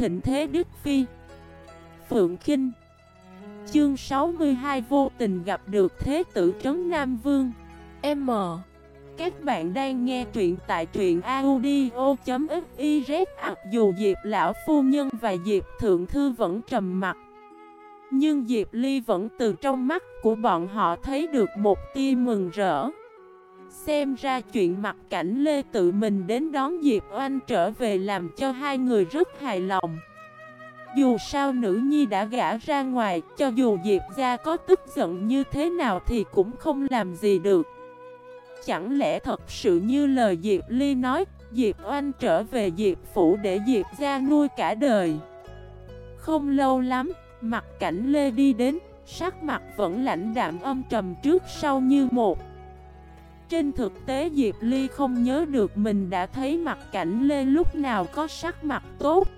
thịnh thế Đức Phi. Phượng Kinh. Chương 62 vô tình gặp được Thế tử Trấn Nam Vương. M. Các bạn đang nghe truyện tại truyện audio.xyz Mặc à, dù Diệp Lão Phu Nhân và Diệp Thượng Thư vẫn trầm mặt Nhưng Diệp Ly vẫn từ trong mắt của bọn họ thấy được một tia mừng rỡ. Xem ra chuyện mặt cảnh Lê tự mình đến đón Diệp Oanh trở về làm cho hai người rất hài lòng. Dù sao nữ nhi đã gã ra ngoài, cho dù Diệp gia có tức giận như thế nào thì cũng không làm gì được. Chẳng lẽ thật sự như lời Diệp Ly nói, Diệp Oanh trở về Diệp Phủ để Diệp gia nuôi cả đời? Không lâu lắm, mặt cảnh Lê đi đến, sắc mặt vẫn lạnh đạm âm trầm trước sau như một trên thực tế Diệp Ly không nhớ được mình đã thấy mặt cảnh Lê lúc nào có sắc mặt tốt.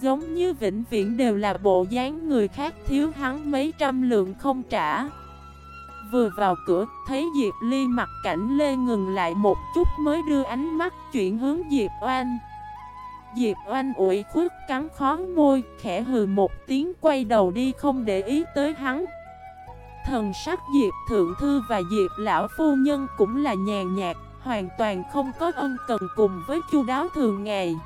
Giống như vĩnh viễn đều là bộ dáng người khác thiếu hắn mấy trăm lượng không trả. Vừa vào cửa, thấy Diệp Ly mặt cảnh Lê ngừng lại một chút mới đưa ánh mắt chuyển hướng Diệp Oanh. Diệp Oanh ủi khuất cắn khó môi, khẽ hừ một tiếng quay đầu đi không để ý tới hắn. Thần sắc Diệp Thượng Thư và Diệp Lão Phu Nhân cũng là nhàn nhạt, hoàn toàn không có ân cần cùng với chu đáo thường ngày.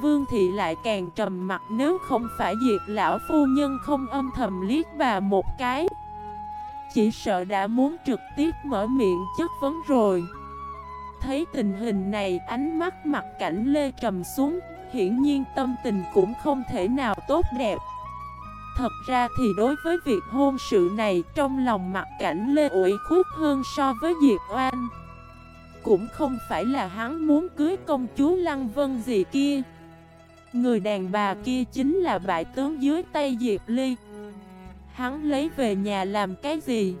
Vương Thị lại càng trầm mặt nếu không phải Diệp Lão Phu Nhân không âm thầm liếc bà một cái. Chỉ sợ đã muốn trực tiếp mở miệng chất vấn rồi. Thấy tình hình này ánh mắt mặt cảnh Lê trầm xuống, hiển nhiên tâm tình cũng không thể nào tốt đẹp. Thật ra thì đối với việc hôn sự này, trong lòng mặt cảnh Lê ủi khuất hơn so với Diệp Oan Cũng không phải là hắn muốn cưới công chúa Lăng Vân gì kia. Người đàn bà kia chính là bại tướng dưới tay Diệp Ly. Hắn lấy về nhà làm cái gì?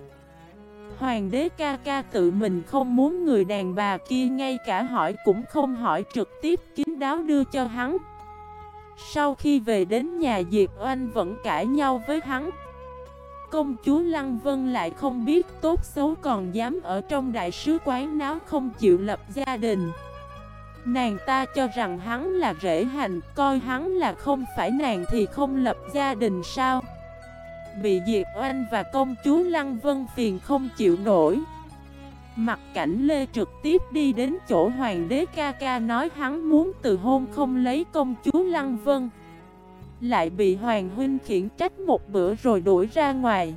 Hoàng đế ca ca tự mình không muốn người đàn bà kia ngay cả hỏi cũng không hỏi trực tiếp kín đáo đưa cho hắn sau khi về đến nhà Diệp Oanh vẫn cãi nhau với hắn. Công chúa Lăng Vân lại không biết tốt xấu còn dám ở trong đại sứ quán náo không chịu lập gia đình. Nàng ta cho rằng hắn là rễ hành, coi hắn là không phải nàng thì không lập gia đình sao? Bị Diệp Oanh và công chúa Lăng Vân phiền không chịu nổi. Mặt cảnh Lê trực tiếp đi đến chỗ hoàng đế ca ca nói hắn muốn từ hôn không lấy công chúa Lăng Vân. Lại bị hoàng huynh khiển trách một bữa rồi đuổi ra ngoài.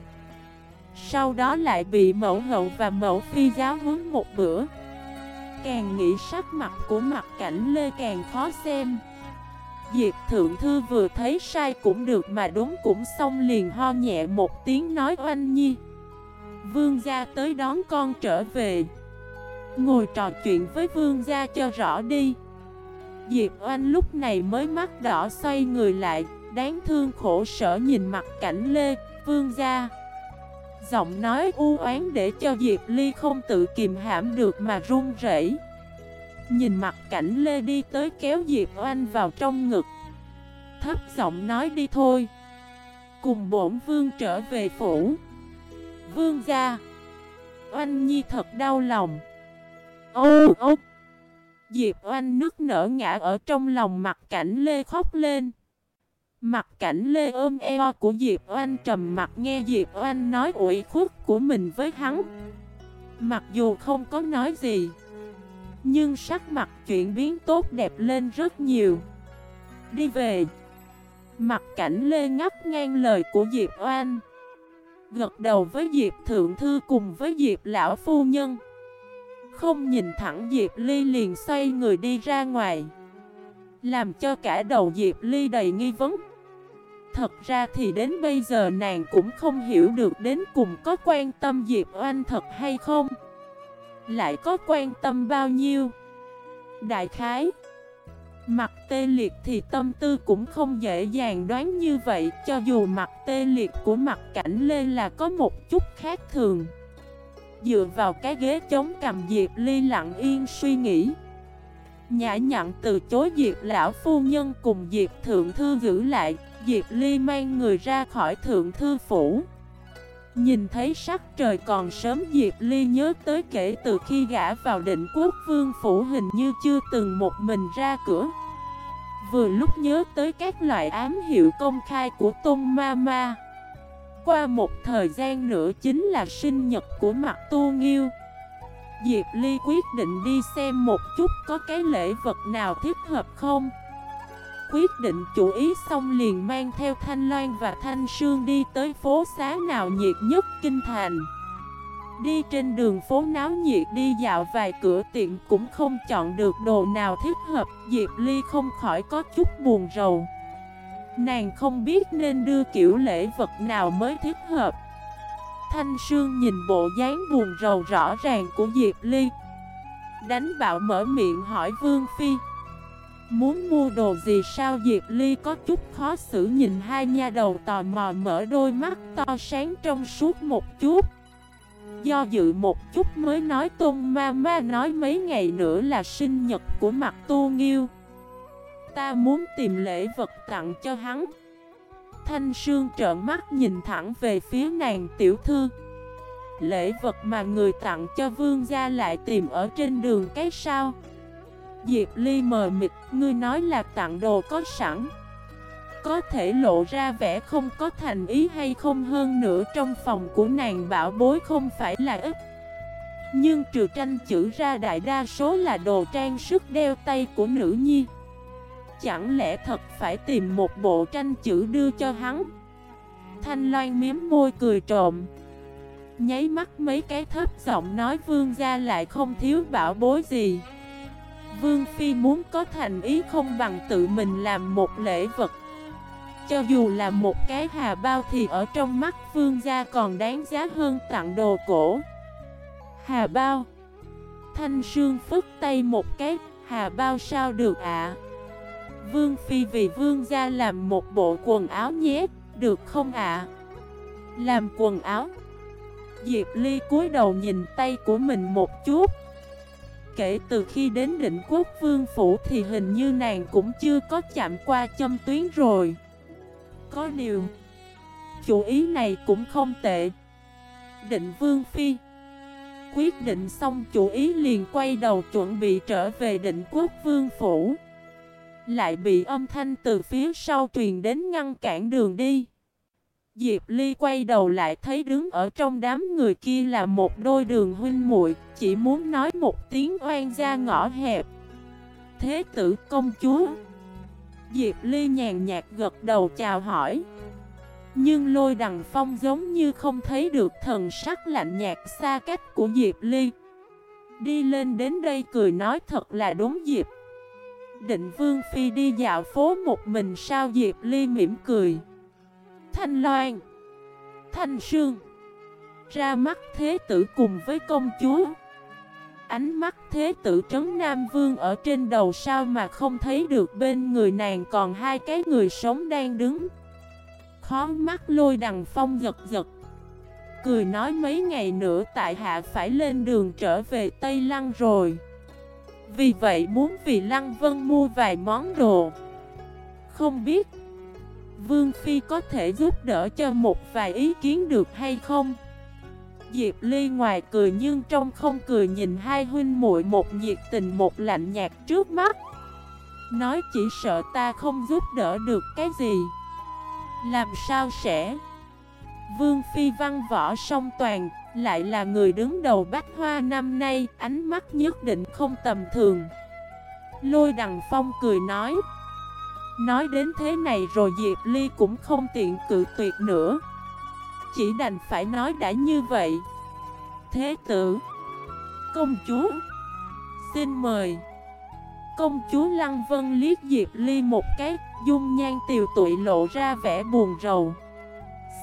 Sau đó lại bị mẫu hậu và mẫu phi giáo huấn một bữa. Càng nghĩ sắc mặt của mặt cảnh Lê càng khó xem. Diệp Thượng Thư vừa thấy sai cũng được mà đúng cũng xong liền ho nhẹ một tiếng nói oanh nhi. Vương gia tới đón con trở về. Ngồi trò chuyện với vương gia cho rõ đi. Diệp Oanh lúc này mới mắt đỏ xoay người lại Đáng thương khổ sở nhìn mặt cảnh Lê, vương gia. Giọng nói u oán để cho Diệp Ly không tự kìm hãm được mà run rẩy. Nhìn mặt cảnh Lê đi tới kéo Diệp Oanh vào trong ngực. Thấp giọng nói đi thôi. Cùng bổn vương trở về phủ. Vương gia. Oanh Nhi thật đau lòng. Ô ô. Diệp Oanh nước nở ngã ở trong lòng mặt cảnh Lê khóc lên. Mặt cảnh Lê ôm eo của Diệp Oanh trầm mặt nghe Diệp Oanh nói ủy khuất của mình với hắn. Mặc dù không có nói gì, Nhưng sắc mặt chuyển biến tốt đẹp lên rất nhiều. Đi về. Mặt cảnh Lê ngắt ngang lời của Diệp Oanh. Gật đầu với Diệp Thượng Thư cùng với Diệp Lão Phu Nhân. Không nhìn thẳng Diệp Ly liền xoay người đi ra ngoài. Làm cho cả đầu Diệp Ly đầy nghi vấn. Thật ra thì đến bây giờ nàng cũng không hiểu được đến cùng có quan tâm Diệp Oanh thật hay không. Lại có quan tâm bao nhiêu? Đại khái Mặt tê liệt thì tâm tư cũng không dễ dàng đoán như vậy, Cho dù mặt tê liệt của mặt cảnh Lê là có một chút khác thường. Dựa vào cái ghế chống cầm Diệp Ly lặng yên suy nghĩ. Nhã nhặn từ chối Diệp lão phu nhân cùng Diệp thượng thư giữ lại, Diệp Ly mang người ra khỏi thượng thư phủ. Nhìn thấy sắc trời còn sớm Diệp Ly nhớ tới kể từ khi gã vào định quốc vương phủ hình như chưa từng một mình ra cửa. Vừa lúc nhớ tới các loại ám hiệu công khai của Tôn Ma Ma. Qua một thời gian nữa chính là sinh nhật của mặt tu nghiêu. Diệp Ly quyết định đi xem một chút có cái lễ vật nào thích hợp không? Quyết định chủ ý xong liền mang theo Thanh Loan và Thanh Sương đi tới phố xá nào nhiệt nhất Kinh Thành. Đi trên đường phố náo nhiệt đi dạo vài cửa tiệm cũng không chọn được đồ nào thích hợp, Diệp Ly không khỏi có chút buồn rầu. Nàng không biết nên đưa kiểu lễ vật nào mới thích hợp. Thanh Sương nhìn bộ dáng buồn rầu rõ ràng của Diệp Ly. Đánh bạo mở miệng hỏi Vương Phi Muốn mua đồ gì sao Diệp Ly có chút khó xử nhìn hai nha đầu tò mò mở đôi mắt to sáng trong suốt một chút. Do dự một chút mới nói Tôn Ma Ma nói mấy ngày nữa là sinh nhật của mặt tu nghiêu. Ta muốn tìm lễ vật tặng cho hắn. Thanh Sương trợn mắt nhìn thẳng về phía nàng tiểu thư. Lễ vật mà người tặng cho vương gia lại tìm ở trên đường cái sao? Diệp Ly mờ mịt, ngươi nói là tặng đồ có sẵn Có thể lộ ra vẻ không có thành ý hay không hơn nữa trong phòng của nàng bảo bối không phải là ít. Nhưng trừ tranh chữ ra đại đa số là đồ trang sức đeo tay của nữ nhi. Chẳng lẽ thật phải tìm một bộ tranh chữ đưa cho hắn? Thanh Loan miếm môi cười trộm. Nháy mắt mấy cái thấp giọng nói vương gia lại không thiếu bảo bối gì. Vương Phi muốn có thành ý không bằng tự mình làm một lễ vật. Cho dù là một cái hà bao thì ở trong mắt Vương gia còn đáng giá hơn tặng đồ cổ. Hà bao. Thanh Sương phức tay một cái, Hà bao sao được ạ? Vương Phi vì Vương gia làm một bộ quần áo nhé, Được không ạ? Làm quần áo? Diệp Ly cúi đầu nhìn tay của mình một chút. Kể từ khi đến định quốc vương phủ thì hình như nàng cũng chưa có chạm qua châm tuyến rồi. Có điều, Chủ ý này cũng không tệ. Định vương phi. Quyết định xong chủ ý liền quay đầu chuẩn bị trở về định quốc vương phủ. Lại bị âm thanh từ phía sau truyền đến ngăn cản đường đi. Diệp Ly quay đầu lại thấy đứng ở trong đám người kia là một đôi đường huynh muội, chỉ muốn nói một tiếng oan gia ngõ hẹp. Thế tử công chúa. Diệp Ly nhàn nhạt gật đầu chào hỏi. Nhưng lôi đằng phong giống như không thấy được thần sắc lạnh nhạt xa cách của Diệp Ly. Đi lên đến đây cười nói thật là đúng Diệp. Định Vương Phi đi dạo phố một mình sao Diệp Ly mỉm cười. Thanh Loan, Thanh Sương, Ra mắt thế tử cùng với công chúa. Ánh mắt thế tử trấn Nam Vương ở trên đầu sao mà không thấy được bên người nàng còn hai cái người sống đang đứng. Khó mắt lôi đằng phong giật giật, Cười nói mấy ngày nữa tại hạ phải lên đường trở về Tây Lăng rồi. Vì vậy muốn vì Lăng Vân mua vài món đồ. Không biết Vương Phi có thể giúp đỡ cho một vài ý kiến được hay không? Diệp Ly ngoài cười nhưng trong không cười nhìn hai huynh muội một nhiệt tình một lạnh nhạt trước mắt. Nói chỉ sợ ta không giúp đỡ được cái gì. Làm sao sẽ? Vương Phi văn võ song toàn, Lại là người đứng đầu bách hoa năm nay, Ánh mắt nhất định không tầm thường. Lôi đằng phong cười nói Nói đến thế này rồi Diệp Ly cũng không tiện cự tuyệt nữa. Chỉ đành phải nói đã như vậy. Thế tử, Công chúa, Xin mời. Công chúa Lăng Vân liếc Diệp Ly một cái, Dung nhan tiều tụi lộ ra vẻ buồn rầu.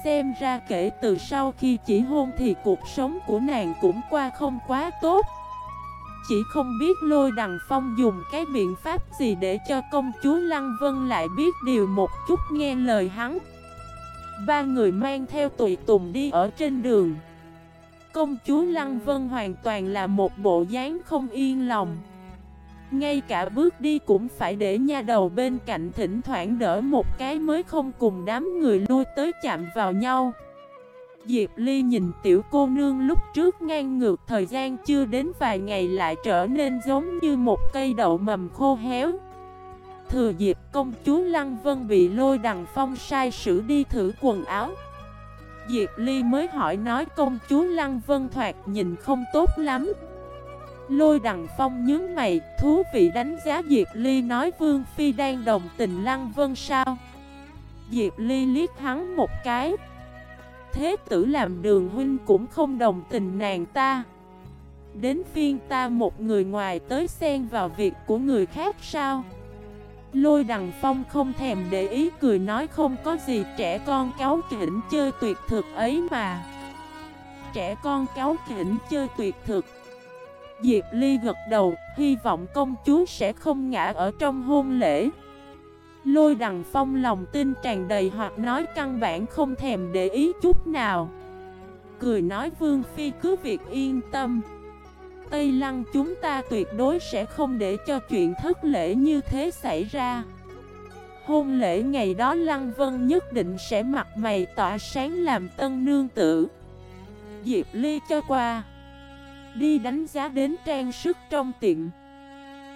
Xem ra kể từ sau khi chỉ hôn thì cuộc sống của nàng cũng qua không quá tốt chỉ không biết lôi đằng phong dùng cái biện pháp gì để cho công chúa Lăng Vân lại biết điều một chút nghe lời hắn. Ba người mang theo tùy tùng đi ở trên đường. Công chúa Lăng Vân hoàn toàn là một bộ dáng không yên lòng. Ngay cả bước đi cũng phải để nha đầu bên cạnh thỉnh thoảng đỡ một cái mới không cùng đám người lui tới chạm vào nhau. Diệp Ly nhìn tiểu cô nương lúc trước ngang ngược thời gian chưa đến vài ngày lại trở nên giống như một cây đậu mầm khô héo. Thừa dịp công chúa Lăng Vân bị lôi đằng phong sai sử đi thử quần áo. Diệp Ly mới hỏi nói công chúa Lăng Vân thoạt nhìn không tốt lắm. Lôi đằng phong nhớ mày, thú vị đánh giá Diệp Ly nói Vương Phi đang đồng tình Lăng Vân sao? Diệp Ly liếc hắn một cái. Thế tử làm đường huynh cũng không đồng tình nàng ta. Đến phiên ta một người ngoài tới xen vào việc của người khác sao? Lôi đằng phong không thèm để ý cười nói không có gì trẻ con cáo kỉnh chơi tuyệt thực ấy mà. Trẻ con cáo kỉnh chơi tuyệt thực. Diệp Ly gật đầu, hy vọng công chúa sẽ không ngã ở trong hôn lễ. Lôi đằng phong lòng tin tràn đầy hoặc nói căn bản không thèm để ý chút nào. Cười nói Vương Phi cứ việc yên tâm. Tây Lăng chúng ta tuyệt đối sẽ không để cho chuyện thất lễ như thế xảy ra. Hôn lễ ngày đó Lăng Vân nhất định sẽ mặt mày tỏa sáng làm tân nương tử. Diệp Ly cho qua. Đi đánh giá đến trang sức trong tiệm.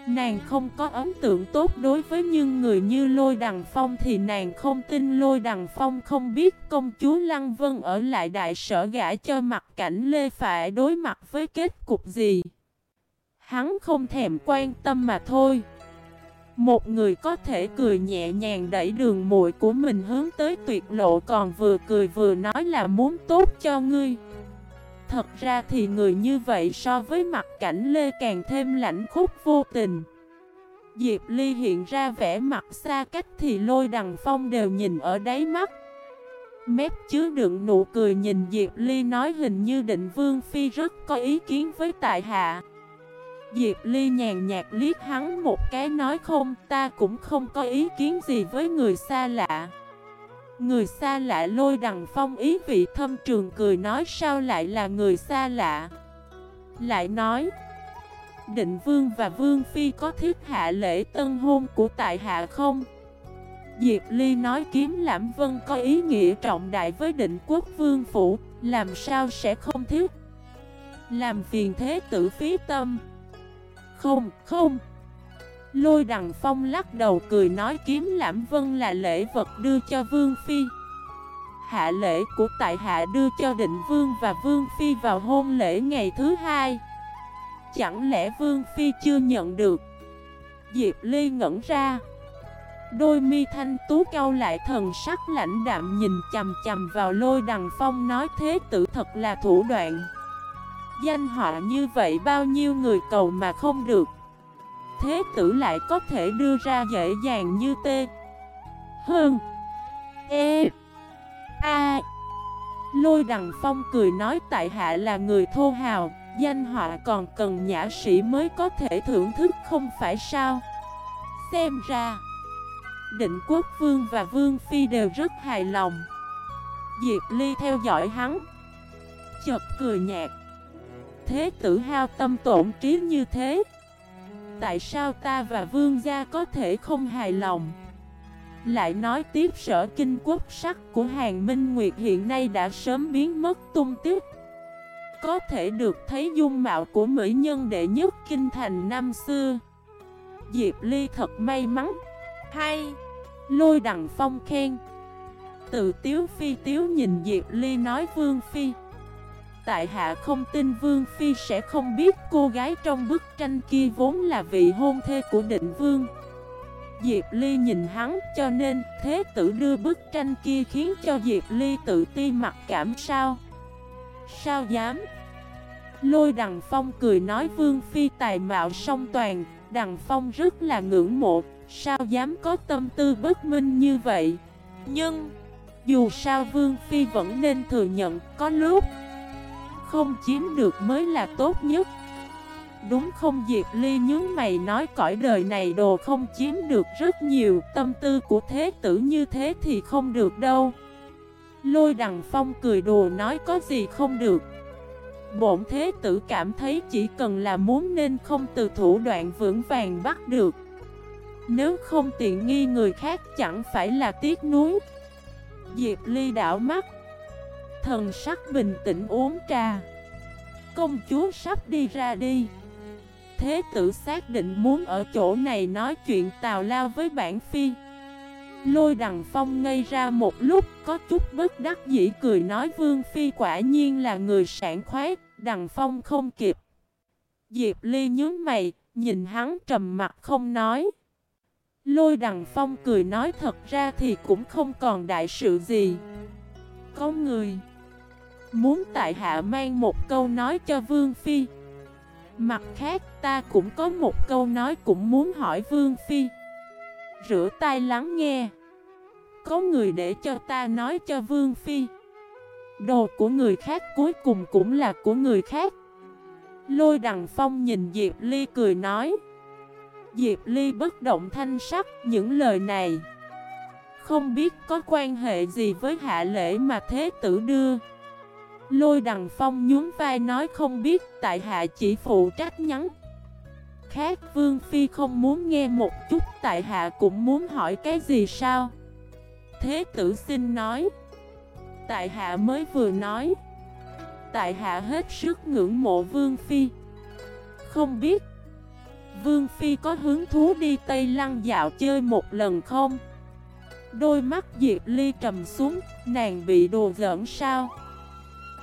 Nàng không có ấn tượng tốt đối với những người như Lôi Đằng Phong thì nàng không tin Lôi Đằng Phong không biết công chúa Lăng Vân ở lại đại sở gã cho mặt cảnh Lê phải đối mặt với kết cục gì. Hắn không thèm quan tâm mà thôi. Một người có thể cười nhẹ nhàng đẩy đường muội của mình hướng tới tuyệt lộ còn vừa cười vừa nói là muốn tốt cho ngươi. Thật ra thì người như vậy so với mặt cảnh Lê càng thêm lãnh khúc vô tình. Diệp Ly hiện ra vẻ mặt xa cách thì lôi đằng phong đều nhìn ở đáy mắt. Mép chứa đựng nụ cười nhìn Diệp Ly nói hình như định Vương Phi rất có ý kiến với tại hạ. Diệp Ly nhàn nhạt liếc hắn một cái nói không, ta cũng không có ý kiến gì với người xa lạ. Người xa lạ lôi đằng phong ý vị thâm trường cười nói sao lại là người xa lạ? Lại nói Định vương và vương phi có thiết hạ lễ tân hôn của tại hạ không? Diệp Ly nói kiếm lãm vân có ý nghĩa trọng đại với định quốc vương phủ Làm sao sẽ không thiết? Làm phiền thế tử phí tâm. Không, không. Lôi đằng phong lắc đầu cười nói kiếm lãm vân là lễ vật đưa cho vương phi. Hạ lễ của tại hạ đưa cho định vương và vương phi vào hôn lễ ngày thứ hai. Chẳng lẽ vương phi chưa nhận được? Diệp Ly ngẩn ra. Đôi mi thanh tú cao lại thần sắc lãnh đạm nhìn chầm chầm vào lôi đằng phong nói thế tử thật là thủ đoạn. Danh họa như vậy bao nhiêu người cầu mà không được thế tử lại có thể đưa ra dễ dàng như T Hơn E. A. Lôi đằng phong cười nói tại hạ là người thô hào, Danh họa còn cần nhã sĩ mới có thể thưởng thức không phải sao? Xem ra, Định quốc vương và vương phi đều rất hài lòng. Diệp Ly theo dõi hắn. Chợt cười nhạt. Thế tử hao tâm tổn trí như thế tại sao ta và vương gia có thể không hài lòng? Lại nói tiếp sở kinh quốc sắc của Hàng Minh Nguyệt hiện nay đã sớm biến mất tung tích. Có thể được thấy dung mạo của mỹ nhân đệ nhất kinh thành năm xưa. Diệp Ly thật may mắn. Hay, Lôi đằng phong khen. Từ tiếu phi tiếu nhìn Diệp Ly nói vương phi tại hạ không tin Vương Phi sẽ không biết cô gái trong bức tranh kia vốn là vị hôn thê của định Vương. Diệp Ly nhìn hắn cho nên thế tử đưa bức tranh kia khiến cho Diệp Ly tự ti mặc cảm sao? Sao dám? Lôi Đằng Phong cười nói Vương Phi tài mạo song toàn, Đằng Phong rất là ngưỡng mộ, sao dám có tâm tư bất minh như vậy? Nhưng, dù sao Vương Phi vẫn nên thừa nhận có lúc không chiếm được mới là tốt nhất. Đúng không Diệp Ly, nhướng mày nói cõi đời này đồ không chiếm được rất nhiều, Tâm tư của thế tử như thế thì không được đâu. Lôi đằng phong cười đùa nói có gì không được. Bổn thế tử cảm thấy chỉ cần là muốn nên không từ thủ đoạn vững vàng bắt được. Nếu không tiện nghi người khác chẳng phải là tiếc nuối. Diệp Ly đảo mắt. Thần sắc bình tĩnh uống trà Công chúa sắp đi ra đi thế tử xác định muốn ở chỗ này nói chuyện tào lao với bản phi Lôi đằng phong ngây ra một lúc có chút bất đắc dĩ cười nói Vương Phi quả nhiên là người sản khoái, đằng phong không kịp. Diệp Ly nhớ mày, nhìn hắn trầm mặt không nói. Lôi đằng phong cười nói thật ra thì cũng không còn đại sự gì. Có người muốn tại hạ mang một câu nói cho Vương Phi. Mặt khác, ta cũng có một câu nói cũng muốn hỏi Vương Phi. Rửa tay lắng nghe. Có người để cho ta nói cho Vương Phi. Đồ của người khác cuối cùng cũng là của người khác. Lôi đằng phong nhìn Diệp Ly cười nói. Diệp Ly bất động thanh sắc những lời này. Không biết có quan hệ gì với hạ lễ mà thế tử đưa. Lôi đằng phong nhún vai nói không biết, tại hạ chỉ phụ trách nhắn. Khác, Vương Phi không muốn nghe một chút, tại hạ cũng muốn hỏi cái gì sao? Thế tử xin nói Tại hạ mới vừa nói Tại hạ hết sức ngưỡng mộ Vương Phi Không biết, Vương Phi có hứng thú đi Tây Lăng dạo chơi một lần không? Đôi mắt Diệp Ly trầm xuống, Nàng bị đồ giỡn sao?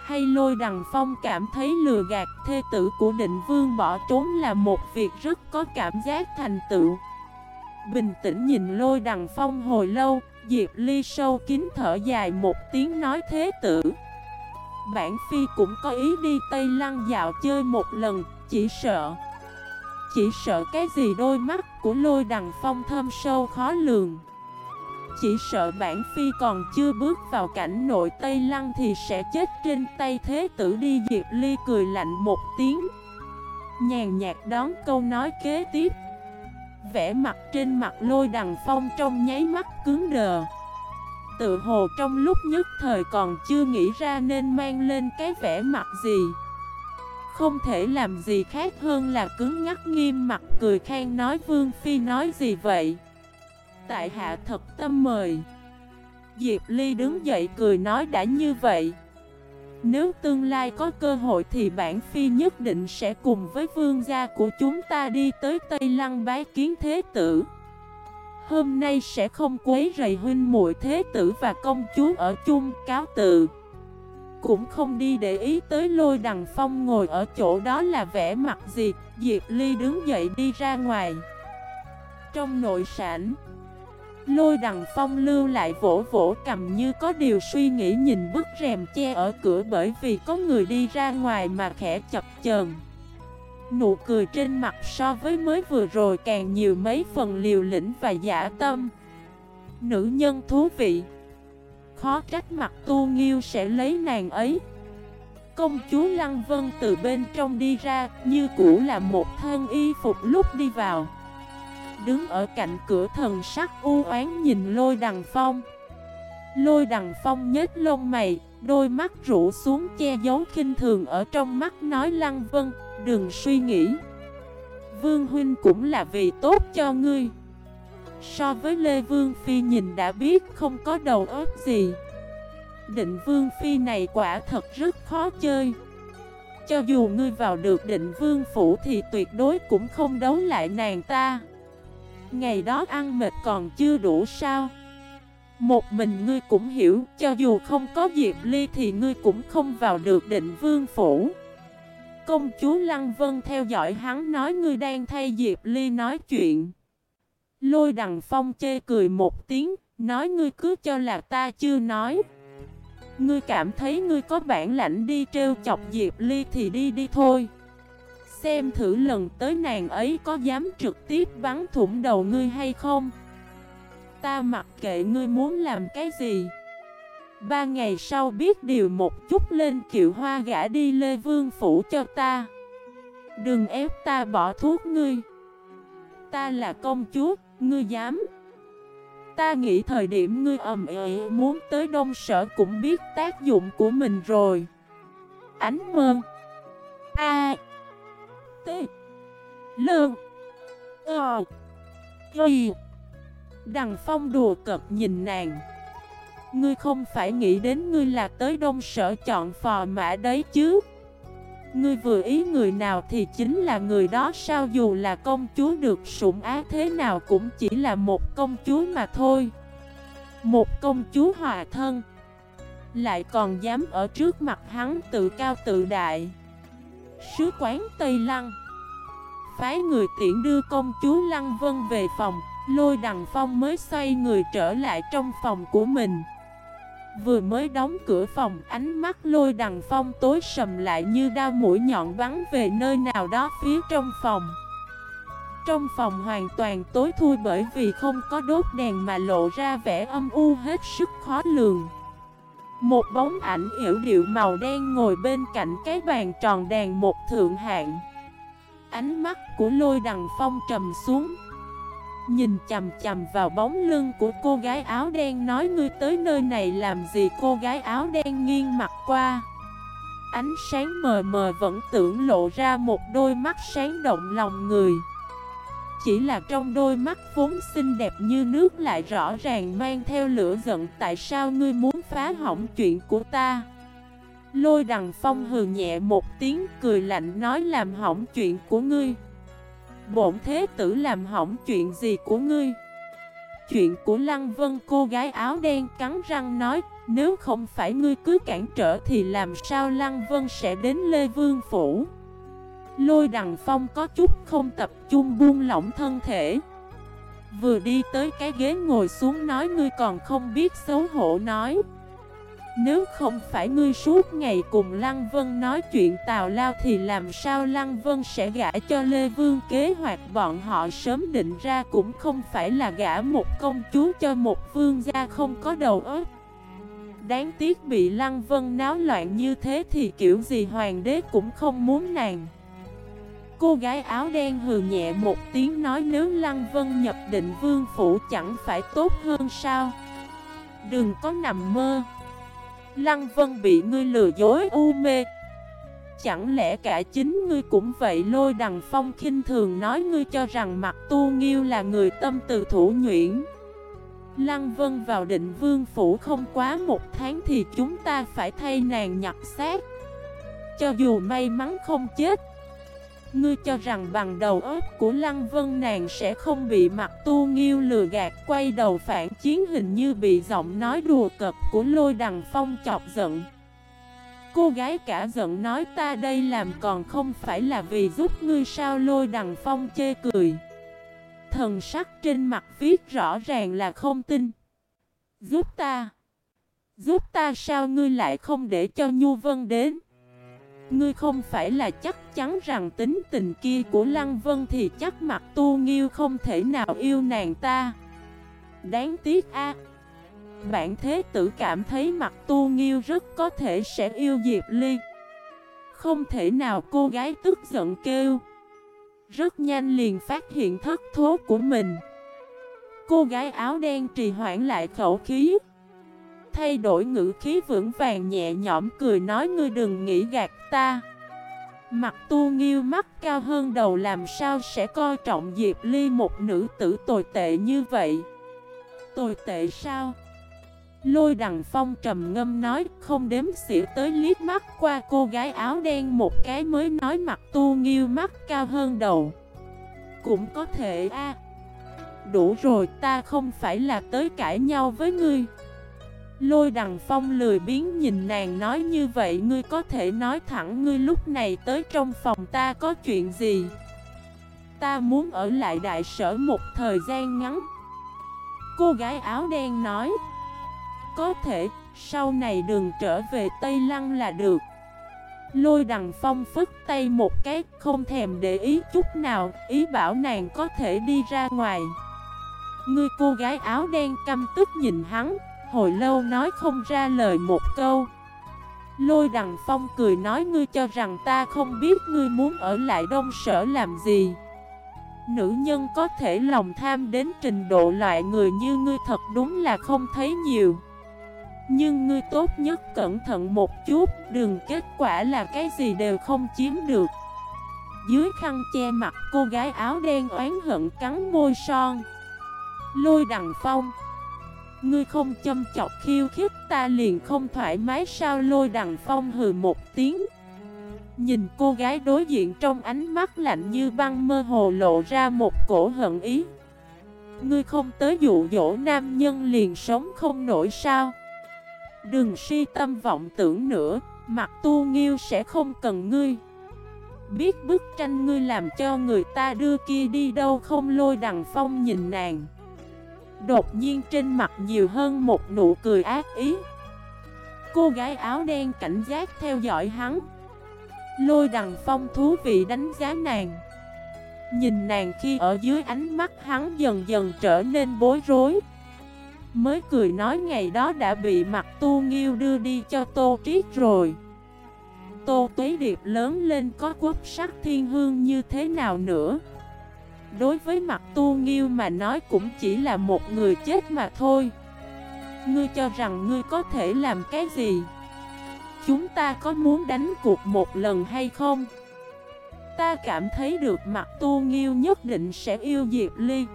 Hay lôi đằng phong cảm thấy lừa gạt thê tử của định vương bỏ trốn là một việc rất có cảm giác thành tựu. Bình tĩnh nhìn lôi đằng phong hồi lâu, Diệp Ly sâu kín thở dài một tiếng nói thế tử. Bản Phi cũng có ý đi Tây Lăng dạo chơi một lần, Chỉ sợ. Chỉ sợ cái gì đôi mắt của lôi đằng phong thâm sâu khó lường. Chỉ sợ bản Phi còn chưa bước vào cảnh nội Tây Lăng Thì sẽ chết trên tay thế tử đi. Diệp Ly cười lạnh một tiếng. Nhàn nhạt đón câu nói kế tiếp. Vẻ mặt trên mặt lôi đằng phong trong nháy mắt cứng đờ. Tự hồ trong lúc nhất thời còn chưa nghĩ ra nên mang lên cái vẻ mặt gì. Không thể làm gì khác hơn là cứng ngắt nghiêm mặt, cười khen nói Vương Phi nói gì vậy? Tại hạ thật tâm mời Diệp Ly đứng dậy cười nói đã như vậy nếu tương lai có cơ hội thì bản phi nhất định sẽ cùng với vương gia của chúng ta đi tới Tây Lăng bái kiến thế tử. Hôm nay sẽ không quấy rầy huynh muội thế tử và công chúa ở chung cáo tự. Cũng không đi để ý tới lôi đằng phong ngồi ở chỗ đó là vẻ mặt gì, Diệp Ly đứng dậy đi ra ngoài. Trong nội sản Lôi đằng phong lưu lại vỗ vỗ cầm như có điều suy nghĩ nhìn bức rèm che ở cửa bởi vì có người đi ra ngoài mà khẽ chập chờn. Nụ cười trên mặt so với mới vừa rồi càng nhiều mấy phần liều lĩnh và giả tâm. Nữ nhân thú vị. Khó trách mặt tu nghiêu sẽ lấy nàng ấy. Công chúa Lăng Vân từ bên trong đi ra, Như cũ là một thân y phục lúc đi vào đứng ở cạnh cửa thần sắc u oán nhìn lôi đằng phong. Lôi đằng phong nhếch lông mày, đôi mắt rũ xuống che giấu khinh thường ở trong mắt nói lăng vân, đừng suy nghĩ. Vương huynh cũng là vì tốt cho ngươi. So với Lê Vương Phi nhìn đã biết không có đầu óc gì. Định Vương Phi này quả thật rất khó chơi. Cho dù ngươi vào được định Vương Phủ thì tuyệt đối cũng không đấu lại nàng ta. Ngày đó ăn mệt còn chưa đủ sao? Một mình ngươi cũng hiểu, Cho dù không có Diệp Ly thì ngươi cũng không vào được định vương phủ. Công chúa Lăng Vân theo dõi hắn nói ngươi đang thay Diệp Ly nói chuyện. Lôi đằng phong chê cười một tiếng, Nói ngươi cứ cho là ta chưa nói. Ngươi cảm thấy ngươi có bản lãnh đi trêu chọc Diệp Ly thì đi đi thôi. Xem thử lần tới nàng ấy có dám trực tiếp bắn thủng đầu ngươi hay không. Ta mặc kệ ngươi muốn làm cái gì. Ba ngày sau biết điều một chút lên kiệu hoa gã đi Lê Vương Phủ cho ta. Đừng ép ta bỏ thuốc ngươi. Ta là công chúa, ngươi dám. Ta nghĩ thời điểm ngươi ầm ĩ muốn tới đông sở cũng biết tác dụng của mình rồi. Ánh mơ. A T Lương Ờ Y. Đằng Phong đùa cợt nhìn nàng. Ngươi không phải nghĩ đến ngươi là tới đông sở chọn phò mã đấy chứ. Ngươi vừa ý người nào thì chính là người đó, sao dù là công chúa được sủng á thế nào cũng chỉ là một công chúa mà thôi. Một công chúa hòa thân, Lại còn dám ở trước mặt hắn tự cao tự đại. Sứ quán Tây Lăng. Phái người tiễn đưa công chúa Lăng Vân về phòng, Lôi Đằng Phong mới xoay người trở lại trong phòng của mình. Vừa mới đóng cửa phòng, Ánh mắt lôi Đằng Phong tối sầm lại như đao mũi nhọn bắn về nơi nào đó phía trong phòng. Trong phòng hoàn toàn tối thui bởi vì không có đốt đèn mà lộ ra vẻ âm u hết sức khó lường. Một bóng ảnh hiểu điệu màu đen ngồi bên cạnh cái bàn tròn đèn một thượng hạng. Ánh mắt của lôi đằng phong trầm xuống. Nhìn chầm chầm vào bóng lưng của cô gái áo đen nói ngươi tới nơi này làm gì? Cô gái áo đen nghiêng mặt qua. Ánh sáng mờ mờ vẫn tưởng lộ ra một đôi mắt sáng động lòng người. Chỉ là trong đôi mắt vốn xinh đẹp như nước lại rõ ràng mang theo lửa giận, Tại sao ngươi muốn phá hỏng chuyện của ta? Lôi đằng phong hừ nhẹ một tiếng, cười lạnh nói, làm hỏng chuyện của ngươi. Bổn thế tử, làm hỏng chuyện gì của ngươi? Chuyện của Lăng Vân, cô gái áo đen cắn răng nói, Nếu không phải ngươi cứ cản trở thì làm sao Lăng Vân sẽ đến Lê Vương Phủ? Lôi đằng phong có chút không tập trung buông lỏng thân thể Vừa đi tới cái ghế ngồi xuống nói ngươi còn không biết xấu hổ nói nếu không phải ngươi suốt ngày cùng Lăng Vân nói chuyện tào lao thì làm sao Lăng Vân sẽ gả cho Lê Vương kế hoạch bọn họ sớm định ra cũng không phải là gả một công chúa cho một vương gia không có đầu óc. Đáng tiếc bị Lăng Vân náo loạn như thế thì kiểu gì hoàng đế cũng không muốn nàng. Cô gái áo đen hừ nhẹ một tiếng nói nếu Lăng Vân nhập định vương phủ chẳng phải tốt hơn sao. Đừng có nằm mơ. Lăng Vân bị ngươi lừa dối u mê Chẳng lẽ cả chính ngươi cũng vậy lôi đằng phong khinh thường nói ngươi cho rằng mặt tu nghiêu là người tâm từ thủ nhuyễn Lăng Vân vào định vương phủ không quá một tháng thì chúng ta phải thay nàng nhặt xác Cho dù may mắn không chết Ngươi cho rằng bằng đầu óc của Lăng Vân nàng sẽ không bị mặt tu nghiêu lừa gạt, quay đầu phản chiến hình như bị giọng nói đùa cợt của lôi đằng phong chọc giận. Cô gái cả giận nói, ta đây làm còn không phải là vì giúp ngươi sao lôi đằng phong chê cười. Thần sắc trên mặt viết rõ ràng là không tin. Giúp ta. Giúp ta sao ngươi lại không để cho Nhu Vân đến. Ngươi không phải là chắc chắn rằng tính tình kia của Lăng Vân thì chắc mặt tu nghiêu không thể nào yêu nàng ta. Đáng tiếc a. Bản thế tử cảm thấy mặt tu nghiêu rất có thể sẽ yêu Diệp Ly. Không thể nào cô gái tức giận kêu. Rất nhanh liền phát hiện thất thố của mình. Cô gái áo đen trì hoãn lại khẩu khí thay đổi ngữ khí vững vàng nhẹ nhõm cười nói, ngươi đừng nghĩ gạt ta. Mặt tu nghiêu mắt cao hơn đầu, làm sao sẽ coi trọng Diệp Ly một nữ tử tồi tệ như vậy? Tồi tệ sao? Lôi đằng phong trầm ngâm nói, không đếm xỉa tới liếc mắt qua cô gái áo đen một cái mới nói. Mặt tu nghiêu mắt cao hơn đầu, Cũng có thể a. Đủ rồi, ta không phải là tới cãi nhau với ngươi. Lôi đằng phong lười biến nhìn nàng nói như vậy, Ngươi có thể nói thẳng, ngươi lúc này tới trong phòng ta có chuyện gì? Ta muốn ở lại đại sở một thời gian ngắn. Cô gái áo đen nói, Có thể, sau này đừng trở về Tây Lăng là được. Lôi đằng phong phức tay một cái, không thèm để ý chút nào, Ý bảo nàng có thể đi ra ngoài. Ngươi cô gái áo đen căm tức nhìn hắn Hồi lâu nói không ra lời một câu. Lôi đằng phong cười nói ngươi cho rằng ta không biết ngươi muốn ở lại đông sở làm gì. Nữ nhân có thể lòng tham đến trình độ loại người như ngươi thật đúng là không thấy nhiều. Nhưng ngươi tốt nhất cẩn thận một chút, Đừng kết quả là cái gì đều không chiếm được. Dưới khăn che mặt, cô gái áo đen oán hận cắn môi son. Lôi đằng phong Ngươi không châm chọc khiêu khích ta liền không thoải mái sao? Lôi đằng phong hừ một tiếng. Nhìn cô gái đối diện trong ánh mắt lạnh như băng mơ hồ lộ ra một cổ hận ý. Ngươi không tới dụ dỗ nam nhân liền sống không nổi sao? Đừng si tâm vọng tưởng nữa, Mặt tu nghiêu sẽ không cần ngươi. Biết bức tranh ngươi làm cho người ta đưa kia đi đâu không? Lôi đằng phong nhìn nàng. Đột nhiên trên mặt nhiều hơn một nụ cười ác ý. Cô gái áo đen cảnh giác theo dõi hắn. Lôi đằng phong thú vị đánh giá nàng. Nhìn nàng khi ở dưới ánh mắt hắn dần dần trở nên bối rối. Mới cười nói ngày đó đã bị mặt tu nghiêu đưa đi cho tô triết rồi. Tô tuế điệp lớn lên có quốc sắc thiên hương như thế nào nữa? Đối với mặt tu nghiêu mà nói cũng chỉ là một người chết mà thôi. Ngươi cho rằng ngươi có thể làm cái gì? Chúng ta có muốn đánh cuộc một lần hay không? Ta cảm thấy được mặt tu nghiêu nhất định sẽ yêu Diệp Ly.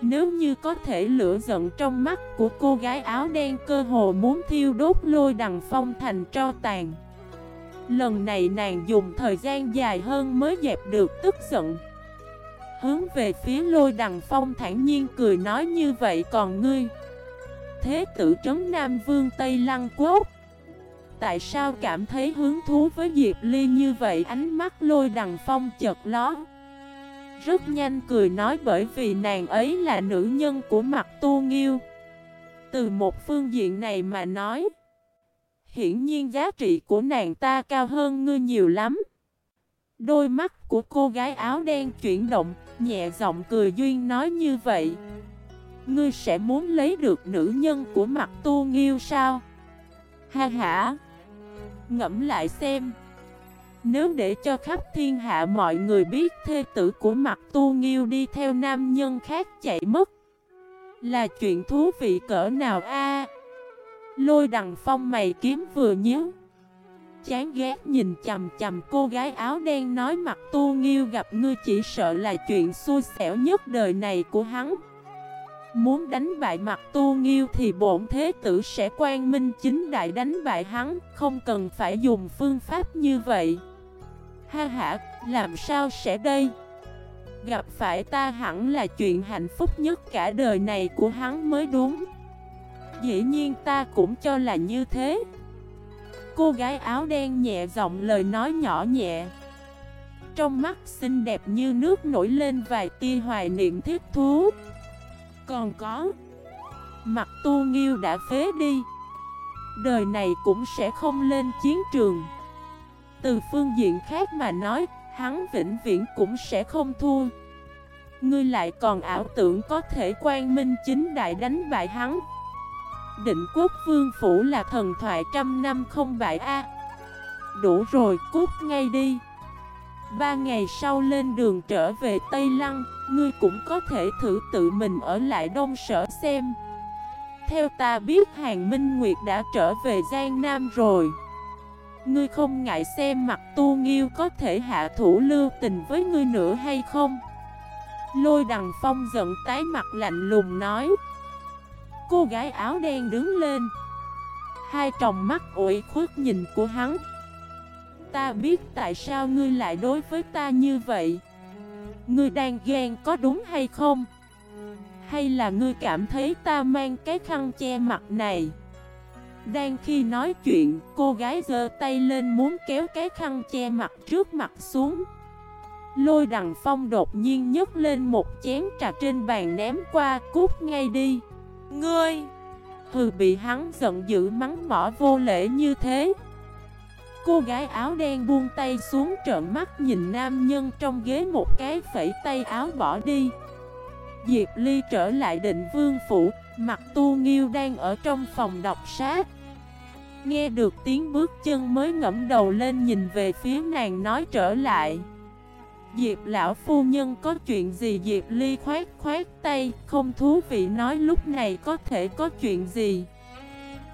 Nếu như có thể lửa giận trong mắt của cô gái áo đen cơ hồ muốn thiêu đốt lôi đằng phong thành tro tàn. Lần này nàng dùng thời gian dài hơn mới dẹp được tức giận. Hướng về phía lôi đằng phong thản nhiên cười nói như vậy, còn ngươi, Thế tử trấn Nam Vương Tây Lăng Quốc, Tại sao cảm thấy hứng thú với Diệp Ly như vậy? Ánh mắt lôi đằng phong chật ló Rất nhanh cười nói, bởi vì nàng ấy là nữ nhân của mặt tu nghiêu. Từ một phương diện này mà nói, Hiển nhiên giá trị của nàng ta cao hơn ngươi nhiều lắm. Đôi mắt của cô gái áo đen chuyển động, Nhẹ giọng cười duyên nói như vậy. Ngươi sẽ muốn lấy được nữ nhân của mặt tu nghiêu sao? Ha ha. Ngẫm lại xem. Nếu để cho khắp thiên hạ mọi người biết thê tử của mặt tu nghiêu đi theo nam nhân khác chạy mất, Là chuyện thú vị cỡ nào a? Lôi đằng phong mày kiếm vừa nhớ Chán ghét nhìn chầm chầm cô gái áo đen nói mặt tu nghiêu gặp ngươi chỉ sợ là chuyện xui xẻo nhất đời này của hắn. Muốn đánh bại mặt tu nghiêu thì bổn thế tử sẽ quan minh chính đại đánh bại hắn Không cần phải dùng phương pháp như vậy. Ha ha, làm sao sẽ đây? Gặp phải ta hẳn là chuyện hạnh phúc nhất cả đời này của hắn mới đúng. Dĩ nhiên ta cũng cho là như thế. Cô gái áo đen nhẹ giọng lời nói nhỏ nhẹ. Trong mắt xinh đẹp như nước nổi lên vài tia hoài niệm thiết thú. Còn có, Mặt tu nghiêu đã phế đi. Đời này cũng sẽ không lên chiến trường. Từ phương diện khác mà nói, Hắn vĩnh viễn cũng sẽ không thua. Ngươi lại còn ảo tưởng có thể quan minh chính đại đánh bại hắn. Định quốc vương phủ là thần thoại trăm năm không bại A. Đủ rồi, cút ngay đi. Ba ngày sau lên đường trở về Tây Lăng, Ngươi cũng có thể thử tự mình ở lại Đông Sở xem. Theo ta biết, Hàng Minh Nguyệt đã trở về Giang Nam rồi. Ngươi không ngại xem mặt tu nghiêu có thể hạ thủ lưu tình với ngươi nữa hay không? Lôi đằng phong giận tái mặt lạnh lùng nói. Cô gái áo đen đứng lên Hai tròng mắt ủi khuất nhìn của hắn Ta biết tại sao ngươi lại đối với ta như vậy Ngươi đang ghen có đúng hay không? Hay là ngươi cảm thấy ta mang cái khăn che mặt này? Đang khi nói chuyện, cô gái giơ tay lên muốn kéo cái khăn che mặt trước mặt xuống. Lôi đằng phong đột nhiên nhấc lên một chén trà trên bàn ném qua, cút ngay đi. Ngươi! Hừ bị hắn giận dữ mắng mỏ vô lễ như thế. Cô gái áo đen buông tay xuống trợn mắt nhìn nam nhân trong ghế một cái phẩy tay áo bỏ đi Diệp Ly trở lại định vương phủ, mặt tu nghiêu đang ở trong phòng đọc sát Nghe được tiếng bước chân mới ngẫm đầu lên nhìn về phía nàng nói trở lại Diệp lão phu nhân có chuyện gì Diệp Ly khoát khoát tay Không thú vị nói lúc này có thể có chuyện gì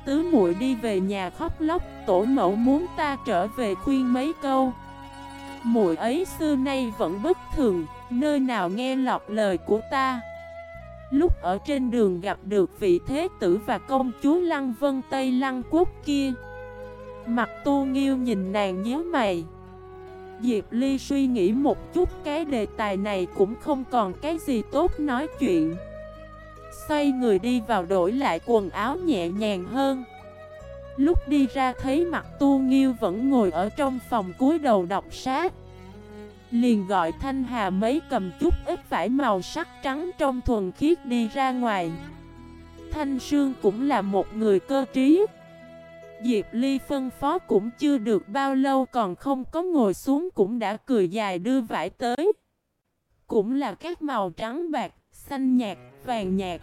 tứ muội đi về nhà khóc lóc, tổ mẫu muốn ta trở về khuyên mấy câu. Muội ấy xưa nay vẫn bất thường, nơi nào nghe lọt lời của ta. Lúc ở trên đường gặp được vị thế tử và công chúa Lăng Vân Tây Lăng Quốc kia Mặt tu nghiêu nhìn nàng nhớ mày Diệp Ly suy nghĩ một chút, cái đề tài này cũng không còn cái gì tốt nói chuyện. Xoay người đi vào đổi lại quần áo nhẹ nhàng hơn. Lúc đi ra thấy mặt tu nghiêu vẫn ngồi ở trong phòng cúi đầu đọc sát Liền gọi Thanh Hà mấy cầm chút ít vải màu sắc trắng trong thuần khiết đi ra ngoài. Thanh Sương cũng là một người cơ trí. Diệp Ly phân phó cũng chưa được bao lâu còn không có ngồi xuống cũng đã cười dài đưa vải tới. Cũng là các màu trắng bạc, xanh nhạt, vàng nhạt.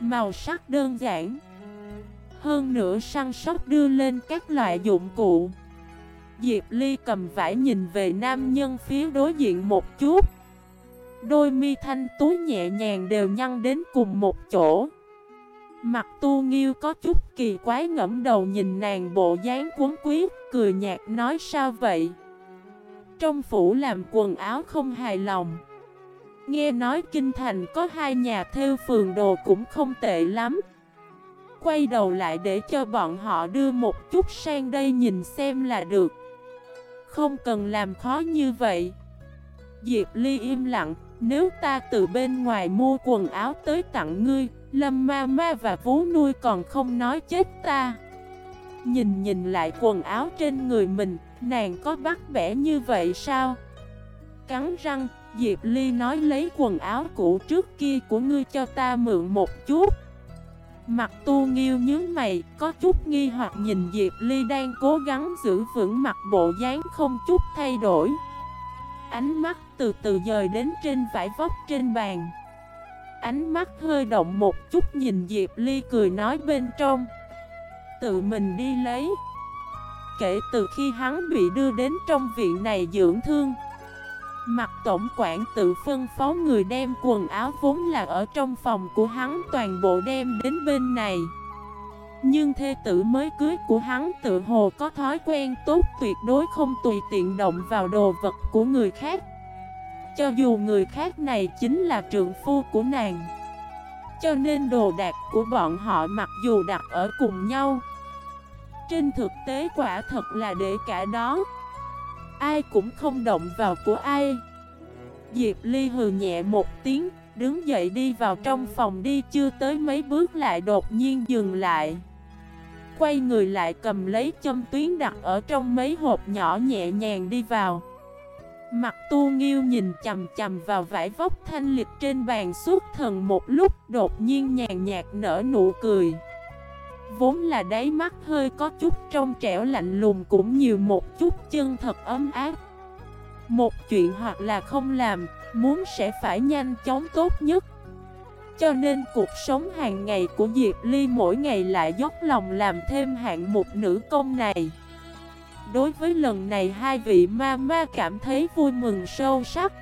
Màu sắc đơn giản. Hơn nữa săn sóc đưa lên các loại dụng cụ. Diệp Ly cầm vải nhìn về nam nhân phía đối diện một chút. Đôi mi thanh tú nhẹ nhàng đều nhăn đến cùng một chỗ. Mặt tu nghiêu có chút kỳ quái ngẫm đầu nhìn nàng bộ dáng cuốn quyết Cười nhạt nói, sao vậy? Trong phủ làm quần áo không hài lòng. Nghe nói Kinh Thành có hai nhà theo phường đồ cũng không tệ lắm. Quay đầu lại để cho bọn họ đưa một chút sang đây nhìn xem là được. Không cần làm khó như vậy. Diệp Ly im lặng, Nếu ta từ bên ngoài mua quần áo tới tặng ngươi Lâm ma ma và vú nuôi còn không nói chết ta. Nhìn nhìn lại quần áo trên người mình, Nàng có bắt bẻ như vậy sao? Cắn răng, Diệp Ly nói lấy quần áo cũ trước kia của ngươi cho ta mượn một chút. Mặt tu nghiêu nhớ mày, Có chút nghi hoặc nhìn Diệp Ly đang cố gắng giữ vững mặt bộ dáng không chút thay đổi. Ánh mắt từ từ dời đến trên vải vóc trên bàn. Ánh mắt hơi động một chút nhìn Diệp Ly cười nói bên trong. Tự mình đi lấy. Kể từ khi hắn bị đưa đến trong viện này dưỡng thương, Mặt tổng quản tự phân phó người đem quần áo vốn là ở trong phòng của hắn toàn bộ đem đến bên này. Nhưng thê tử mới cưới của hắn tự hồ có thói quen tốt tuyệt đối không tùy tiện động vào đồ vật của người khác cho dù người khác này chính là trượng phu của nàng. Cho nên đồ đạc của bọn họ mặc dù đặt ở cùng nhau, Trên thực tế quả thật là để cả đó. Ai cũng không động vào của ai. Diệp Ly hừ nhẹ một tiếng, Đứng dậy đi vào trong phòng đi, chưa tới mấy bước lại đột nhiên dừng lại. Quay người lại cầm lấy châm tuyến đặt ở trong mấy hộp nhỏ nhẹ nhàng đi vào. Mặt tu nghiêu nhìn chầm chầm vào vải vóc thanh lịch trên bàn suốt thần một lúc đột nhiên nhàn nhạt nở nụ cười. Vốn là đáy mắt hơi có chút trong trẻo lạnh lùng cũng nhiều một chút chân thật ấm áp. Một chuyện hoặc là không làm, muốn sẽ phải nhanh chóng tốt nhất. Cho nên cuộc sống hàng ngày của Diệp Ly mỗi ngày lại dốc lòng làm thêm hạng mục nữ công này. Đối với lần này hai vị ma ma cảm thấy vui mừng sâu sắc.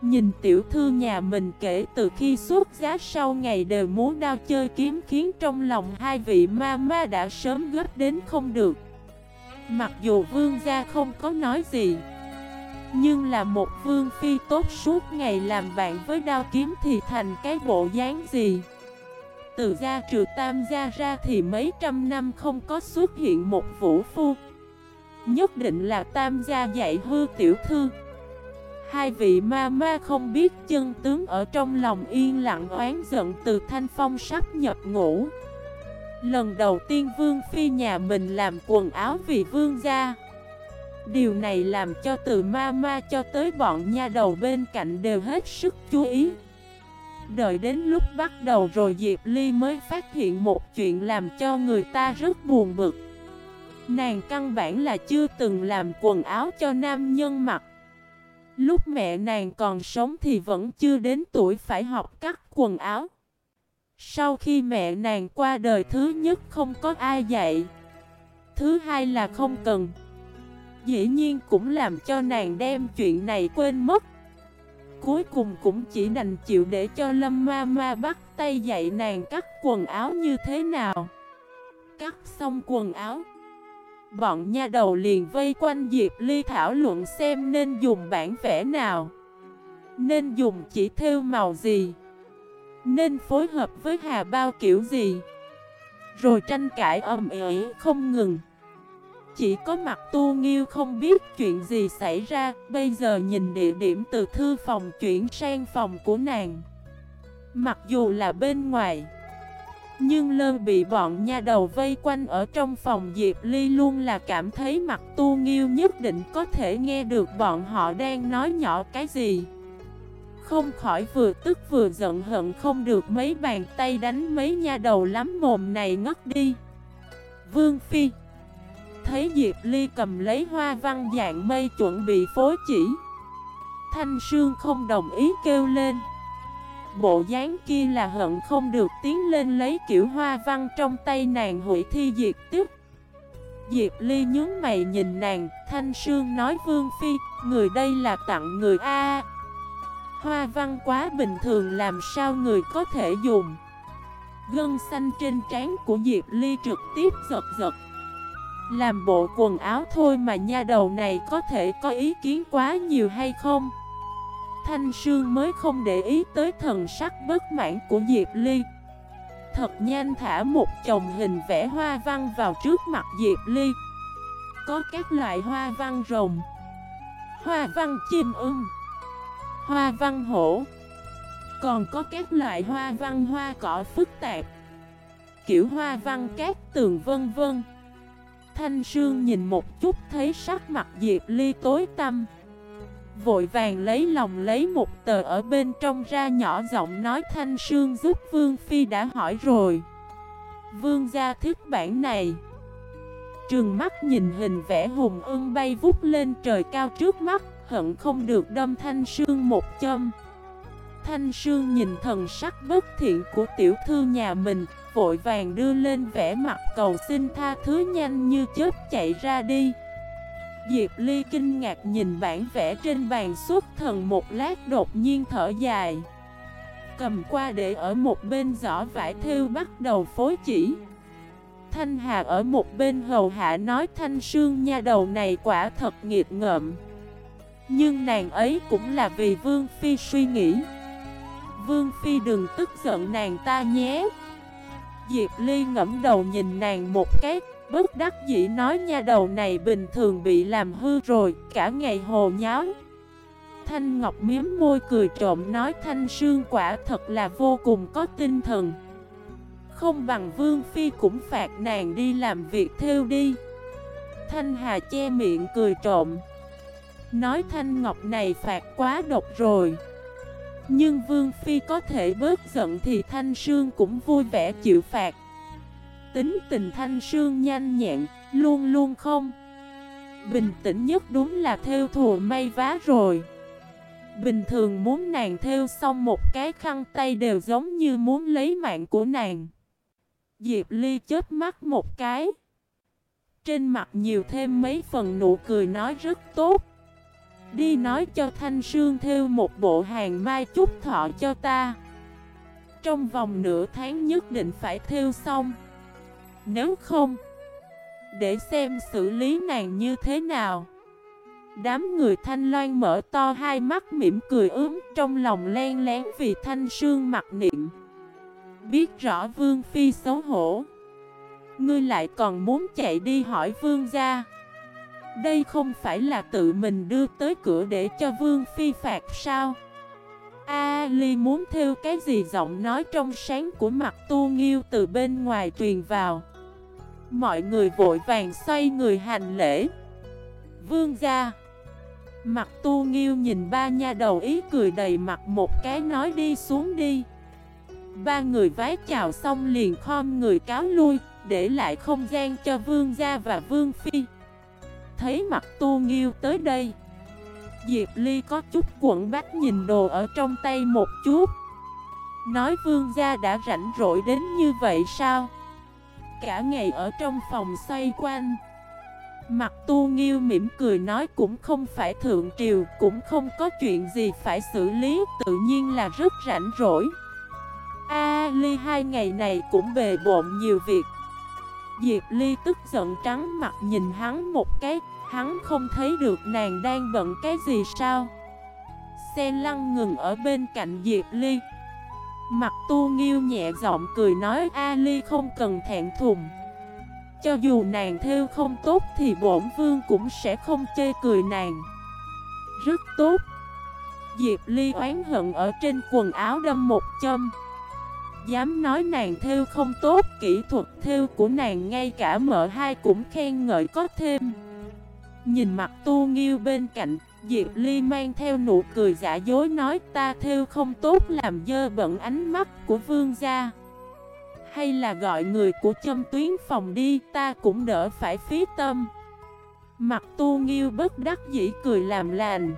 Nhìn tiểu thư nhà mình kể từ khi xuất giá sau ngày đều muốn đao chơi kiếm khiến trong lòng hai vị ma ma đã sớm gấp đến không được. Mặc dù vương gia không có nói gì, Nhưng là một vương phi tốt suốt ngày làm bạn với đao kiếm thì thành cái bộ dáng gì? Từ gia trừ tam gia ra thì mấy trăm năm không có xuất hiện một vũ phu. Nhất định là tam gia dạy hư tiểu thư. Hai vị ma ma không biết chân tướng ở trong lòng yên lặng oán giận từ thanh phong sắp nhập ngủ Lần đầu tiên vương phi nhà mình làm quần áo vì vương gia. Điều này làm cho từ ma ma cho tới bọn nha đầu bên cạnh đều hết sức chú ý. Đợi đến lúc bắt đầu rồi Diệp Ly mới phát hiện một chuyện làm cho người ta rất buồn bực. Nàng căn bản là chưa từng làm quần áo cho nam nhân mặc. Lúc mẹ nàng còn sống thì vẫn chưa đến tuổi phải học cắt quần áo. Sau khi mẹ nàng qua đời, thứ nhất không có ai dạy, Thứ hai là không cần. Dĩ nhiên cũng làm cho nàng đem chuyện này quên mất. Cuối cùng cũng chỉ đành chịu để cho Lâm Ma Ma bắt tay dạy nàng cắt quần áo như thế nào. Cắt xong quần áo Bọn nha đầu liền vây quanh Diệp Ly thảo luận xem nên dùng bản vẽ nào. Nên dùng chỉ theo màu gì? Nên phối hợp với hà bao kiểu gì? Rồi tranh cãi ầm ĩ không ngừng. Chỉ có mặt tu nghiêu không biết chuyện gì xảy ra, Bây giờ nhìn địa điểm từ thư phòng chuyển sang phòng của nàng. Mặc dù là bên ngoài nhưng lơ bị bọn nha đầu vây quanh ở trong phòng Diệp Ly luôn là cảm thấy mặt tu nghiêu nhất định có thể nghe được bọn họ đang nói nhỏ cái gì. Không khỏi vừa tức vừa giận hận không được mấy bàn tay đánh mấy nha đầu lắm mồm này ngất đi. Vương Phi, Thấy Diệp Ly cầm lấy hoa văn dạng mây chuẩn bị phối chỉ. Thanh Sương không đồng ý kêu lên. Bộ dáng kia là hận không được tiến lên lấy kiểu hoa văn trong tay nàng hủy thi diệt tiếp Diệp Ly nhướng mày nhìn nàng, Thanh Sương nói, Vương Phi, Người đây là tặng người A. Hoa văn quá bình thường, làm sao người có thể dùng? Gân xanh trên trán của Diệp Ly trực tiếp giật giật. Làm bộ quần áo thôi mà nha đầu này có thể có ý kiến quá nhiều hay không? Thanh Sương mới không để ý tới thần sắc bất mãn của Diệp Ly. Thật nhanh thả một chồng hình vẽ hoa văn vào trước mặt Diệp Ly. Có các loại hoa văn rồng, Hoa văn chim ưng, Hoa văn hổ. Còn có các loại hoa văn hoa cỏ phức tạp, Kiểu hoa văn cát tường vân vân. Thanh Sương nhìn một chút thấy sắc mặt Diệp Ly tối tăm. Vội vàng lấy lòng lấy một tờ ở bên trong ra nhỏ giọng nói Thanh Sương giúp Vương Phi đã hỏi rồi. Vương gia thích bản này. Trường mắt nhìn hình vẽ hùng ưng bay vút lên trời cao trước mắt, Hận không được đâm Thanh Sương một châm. Thanh Sương nhìn thần sắc bất thiện của tiểu thư nhà mình, Vội vàng đưa lên vẽ mặt cầu xin tha thứ nhanh như chớp chạy ra đi. Diệp Ly kinh ngạc nhìn bản vẽ trên bàn xuất thần một lát đột nhiên thở dài. Cầm qua để ở một bên giỏ vải thêu bắt đầu phối chỉ. Thanh Hà ở một bên hầu hạ nói Thanh Sương nha đầu này quả thật nghiệt ngợm. Nhưng nàng ấy cũng là vì Vương Phi suy nghĩ. Vương Phi đừng tức giận nàng ta nhé. Diệp Ly ngẫm đầu nhìn nàng một cái Bất đắc dĩ nói nha đầu này bình thường bị làm hư rồi, cả ngày hồ nháo. Thanh Ngọc miếm môi cười trộm nói Thanh Sương quả thật là vô cùng có tinh thần. Không bằng Vương Phi cũng phạt nàng đi làm việc theo đi. Thanh Hà che miệng cười trộm. Nói Thanh Ngọc này phạt quá độc rồi. Nhưng Vương Phi có thể bớt giận thì Thanh Sương cũng vui vẻ chịu phạt tính tình thanh sương nhanh nhẹn, luôn luôn không. Bình tĩnh nhất đúng là theo thùa may vá rồi. Bình thường muốn nàng theo xong một cái khăn tay đều giống như muốn lấy mạng của nàng. Diệp Ly chết mắt một cái. Trên mặt nhiều thêm mấy phần nụ cười nói rất tốt. Đi nói cho Thanh Sương theo một bộ hàng mai chúc thọ cho ta. Trong vòng nửa tháng nhất định phải theo xong nếu không, Để xem xử lý nàng như thế nào. Đám người thanh loan mở to hai mắt mỉm cười ướm Trong lòng len lén vì thanh sương mặc niệm. Biết rõ vương phi xấu hổ, Ngươi lại còn muốn chạy đi hỏi vương gia. Đây không phải là tự mình đưa tới cửa để cho vương phi phạt sao? A Ly muốn theo cái gì giọng nói trong sáng của mặt tu nghiêu từ bên ngoài truyền vào. Mọi người vội vàng xoay người hành lễ. Vương gia. Mặt tu nghiêu nhìn ba nha đầu ý cười đầy mặt một cái nói đi xuống đi. Ba người vái chào xong liền khom người cáo lui, Để lại không gian cho vương gia và vương phi. Thấy mặt tu nghiêu tới đây, Diệp Ly có chút quẩn bách nhìn đồ ở trong tay một chút. Nói vương gia đã rảnh rỗi đến như vậy sao? Cả ngày ở trong phòng xoay quanh. Mặt tu nghiêu mỉm cười nói cũng không phải thượng triều, Cũng không có chuyện gì phải xử lý, Tự nhiên là rất rảnh rỗi. A Ly hai ngày này cũng bề bộn nhiều việc. Diệp Ly tức giận trắng mặt nhìn hắn một cái, Hắn không thấy được nàng đang bận cái gì sao? Xe lăn ngừng ở bên cạnh Diệp Ly Mặt tu nghiêu nhẹ giọng cười nói, Ali không cần thẹn thùng. Cho dù nàng theo không tốt thì bổn vương cũng sẽ không chê cười nàng. Rất tốt. Diệp Ly oán hận ở trên quần áo đâm một châm. Dám nói nàng theo không tốt, Kỹ thuật theo của nàng ngay cả mợ hai cũng khen ngợi có thêm. Nhìn mặt tu nghiêu bên cạnh Diệp Ly mang theo nụ cười giả dối nói, ta theo không tốt làm dơ bẩn ánh mắt của vương gia. Hay là gọi người của châm tuyến phòng đi, ta cũng đỡ phải phí tâm. Mặt tu nghiêu bất đắc dĩ cười làm lành.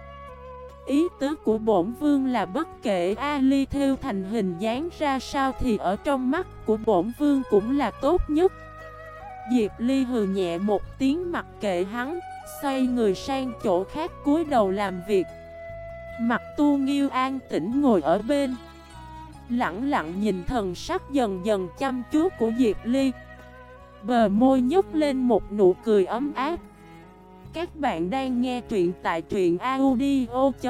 Ý tứ của bổn vương là bất kể Ali theo thành hình dáng ra sao thì ở trong mắt của bổn vương cũng là tốt nhất. Diệp Ly hừ nhẹ một tiếng mặc kệ hắn. Xoay người sang chỗ khác cúi đầu làm việc. Mặt tu nghiêu an tĩnh ngồi ở bên. Lặng lặng nhìn thần sắc dần dần chăm chú của Diệp Ly. Bờ môi nhúc lên một nụ cười ấm áp. Các bạn đang nghe truyện tại truyện audio.fif